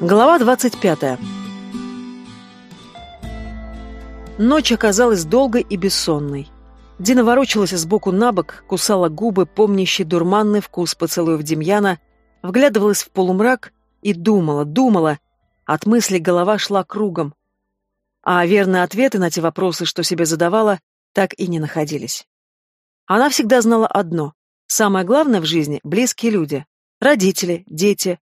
Глава 25. Ночь оказалась долгой и бессонной. Дина ворочалась сбоку на бок, кусала губы, помнящий дурманный вкус поцелуев Демьяна, вглядывалась в полумрак и думала, думала. От мыслей голова шла кругом. А верные ответы на те вопросы, что себе задавала, так и не находились. Она всегда знала одно. Самое главное в жизни — близкие люди. Родители, дети,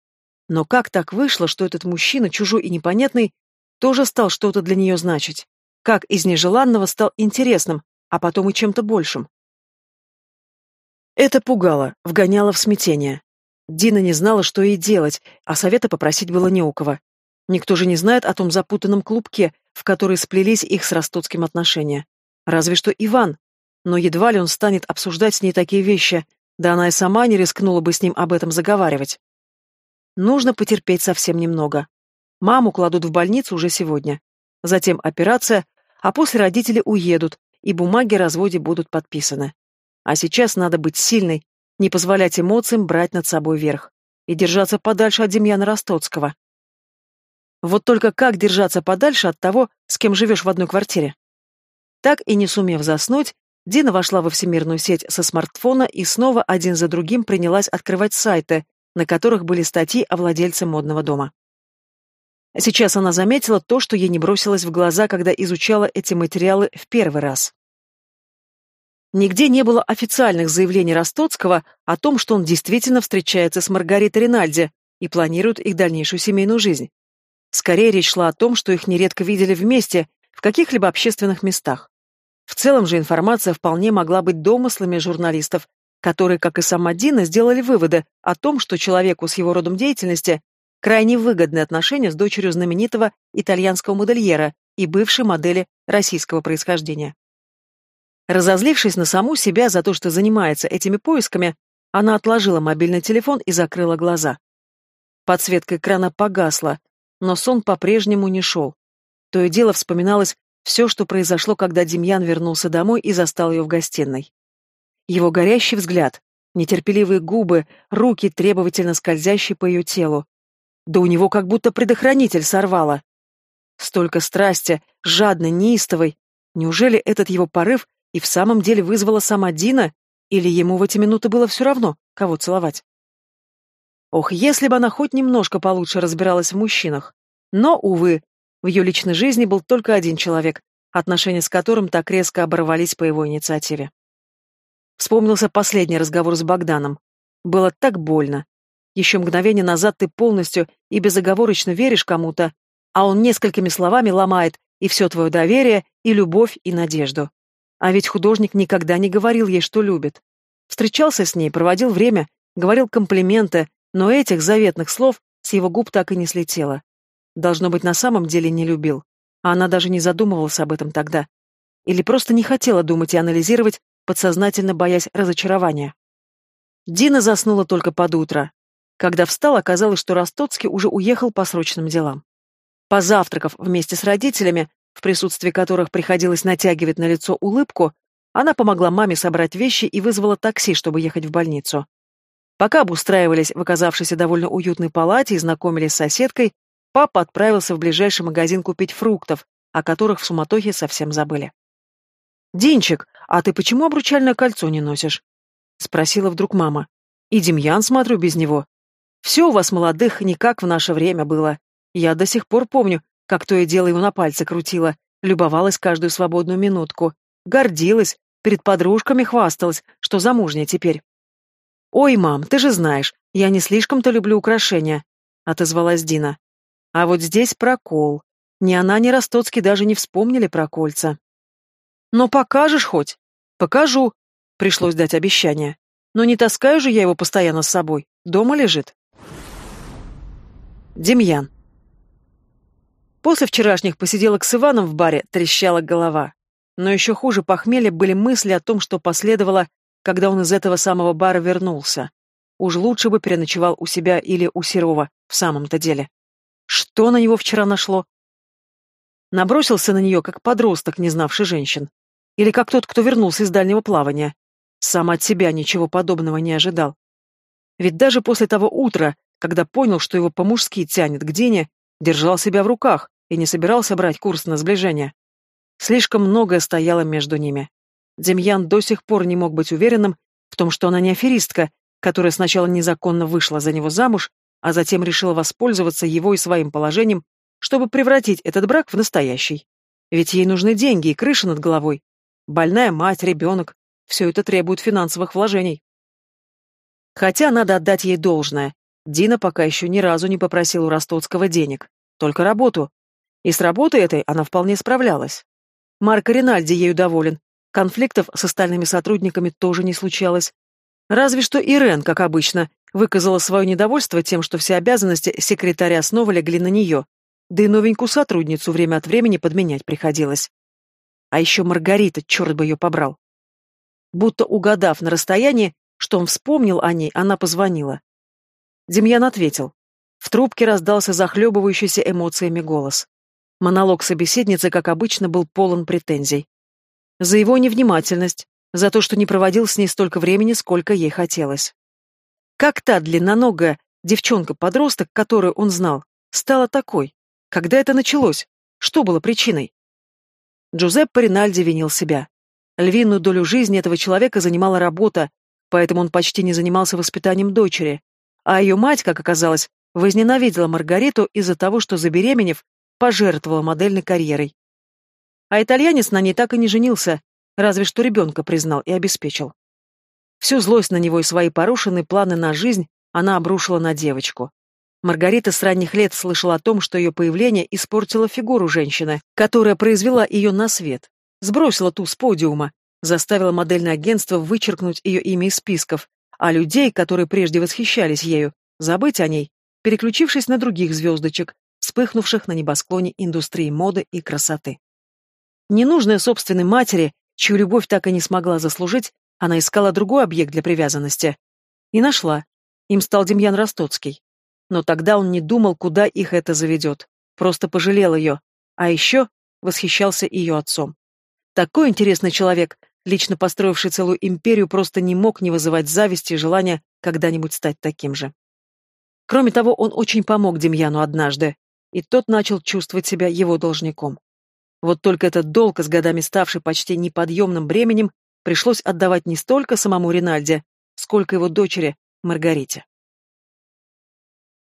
но как так вышло, что этот мужчина, чужой и непонятный, тоже стал что-то для нее значить? Как из нежеланного стал интересным, а потом и чем-то большим? Это пугало, вгоняло в смятение. Дина не знала, что ей делать, а совета попросить было не у кого. Никто же не знает о том запутанном клубке, в который сплелись их с Ростоцким отношения. Разве что Иван. Но едва ли он станет обсуждать с ней такие вещи, да она и сама не рискнула бы с ним об этом заговаривать. Нужно потерпеть совсем немного. Маму кладут в больницу уже сегодня. Затем операция, а после родители уедут, и бумаги о разводе будут подписаны. А сейчас надо быть сильной, не позволять эмоциям брать над собой верх и держаться подальше от Демьяна Ростоцкого. Вот только как держаться подальше от того, с кем живешь в одной квартире? Так и не сумев заснуть, Дина вошла во всемирную сеть со смартфона и снова один за другим принялась открывать сайты, на которых были статьи о владельце модного дома. Сейчас она заметила то, что ей не бросилось в глаза, когда изучала эти материалы в первый раз. Нигде не было официальных заявлений Ростоцкого о том, что он действительно встречается с Маргаритой Ринальди и планирует их дальнейшую семейную жизнь. Скорее речь шла о том, что их нередко видели вместе в каких-либо общественных местах. В целом же информация вполне могла быть домыслами журналистов которые, как и сама Дина, сделали выводы о том, что человеку с его родом деятельности крайне выгодные отношения с дочерью знаменитого итальянского модельера и бывшей модели российского происхождения. Разозлившись на саму себя за то, что занимается этими поисками, она отложила мобильный телефон и закрыла глаза. Подсветка экрана погасла, но сон по-прежнему не шел. То и дело вспоминалось все, что произошло, когда Демьян вернулся домой и застал ее в гостиной. Его горящий взгляд, нетерпеливые губы, руки, требовательно скользящие по ее телу. Да у него как будто предохранитель сорвало. Столько страсти, жадно, неистовой. Неужели этот его порыв и в самом деле вызвала сама Дина? Или ему в эти минуты было все равно, кого целовать? Ох, если бы она хоть немножко получше разбиралась в мужчинах. Но, увы, в ее личной жизни был только один человек, отношения с которым так резко оборвались по его инициативе. Вспомнился последний разговор с Богданом. Было так больно. Еще мгновение назад ты полностью и безоговорочно веришь кому-то, а он несколькими словами ломает и все твое доверие, и любовь, и надежду. А ведь художник никогда не говорил ей, что любит. Встречался с ней, проводил время, говорил комплименты, но этих заветных слов с его губ так и не слетело. Должно быть, на самом деле не любил. А она даже не задумывалась об этом тогда. Или просто не хотела думать и анализировать, подсознательно боясь разочарования. Дина заснула только под утро. Когда встал, оказалось, что Ростоцкий уже уехал по срочным делам. Позавтракав вместе с родителями, в присутствии которых приходилось натягивать на лицо улыбку, она помогла маме собрать вещи и вызвала такси, чтобы ехать в больницу. Пока обустраивались в оказавшейся довольно уютной палате и знакомились с соседкой, папа отправился в ближайший магазин купить фруктов, о которых в суматохе совсем забыли. Динчик, а ты почему обручальное кольцо не носишь?» — спросила вдруг мама. «И Демьян, смотрю, без него. Все у вас, молодых, не как в наше время было. Я до сих пор помню, как то и дело его на пальце крутила, любовалась каждую свободную минутку, гордилась, перед подружками хвасталась, что замужняя теперь. «Ой, мам, ты же знаешь, я не слишком-то люблю украшения», — отозвалась Дина. «А вот здесь прокол. Ни она, ни Ростоцкий даже не вспомнили про кольца». Но покажешь хоть? Покажу. Пришлось дать обещание. Но не таскаю же я его постоянно с собой. Дома лежит. Демьян. После вчерашних посиделок с Иваном в баре трещала голова. Но еще хуже похмелье были мысли о том, что последовало, когда он из этого самого бара вернулся. Уж лучше бы переночевал у себя или у Серова, в самом-то деле. Что на него вчера нашло? Набросился на нее, как подросток, не знавший женщин. Или как тот, кто вернулся из дальнего плавания. Сам от себя ничего подобного не ожидал. Ведь даже после того утра, когда понял, что его по-мужски тянет к Дине, держал себя в руках и не собирался брать курс на сближение. Слишком многое стояло между ними. Демьян до сих пор не мог быть уверенным в том, что она не аферистка, которая сначала незаконно вышла за него замуж, а затем решила воспользоваться его и своим положением, чтобы превратить этот брак в настоящий. Ведь ей нужны деньги и крыша над головой, Больная мать, ребенок. Все это требует финансовых вложений. Хотя надо отдать ей должное. Дина пока еще ни разу не попросила у Ростоцкого денег. Только работу. И с работой этой она вполне справлялась. Марко Ринальди ею доволен. Конфликтов с остальными сотрудниками тоже не случалось. Разве что Ирен, как обычно, выказала свое недовольство тем, что все обязанности секретаря снова легли на нее, да и новенькую сотрудницу время от времени подменять приходилось. А еще Маргарита, черт бы ее побрал. Будто угадав на расстоянии, что он вспомнил о ней, она позвонила. Демьян ответил. В трубке раздался захлебывающийся эмоциями голос. Монолог собеседницы, как обычно, был полон претензий. За его невнимательность, за то, что не проводил с ней столько времени, сколько ей хотелось. Как та длинноногая девчонка-подросток, которую он знал, стала такой? Когда это началось? Что было причиной? Джузеппе Ринальди винил себя. Львиную долю жизни этого человека занимала работа, поэтому он почти не занимался воспитанием дочери. А ее мать, как оказалось, возненавидела Маргариту из-за того, что, забеременев, пожертвовала модельной карьерой. А итальянец на ней так и не женился, разве что ребенка признал и обеспечил. Всю злость на него и свои порушенные планы на жизнь она обрушила на девочку. Маргарита с ранних лет слышала о том, что ее появление испортило фигуру женщины, которая произвела ее на свет, сбросила ту с подиума, заставила модельное агентство вычеркнуть ее имя из списков, а людей, которые прежде восхищались ею, забыть о ней, переключившись на других звездочек, вспыхнувших на небосклоне индустрии моды и красоты. Ненужная собственной матери, чью любовь так и не смогла заслужить, она искала другой объект для привязанности. И нашла. Им стал Демьян Ростоцкий но тогда он не думал, куда их это заведет. Просто пожалел ее. А еще восхищался ее отцом. Такой интересный человек, лично построивший целую империю, просто не мог не вызывать зависти и желания когда-нибудь стать таким же. Кроме того, он очень помог Демьяну однажды, и тот начал чувствовать себя его должником. Вот только этот долг, с годами ставший почти неподъемным бременем, пришлось отдавать не столько самому Ринальде, сколько его дочери Маргарите.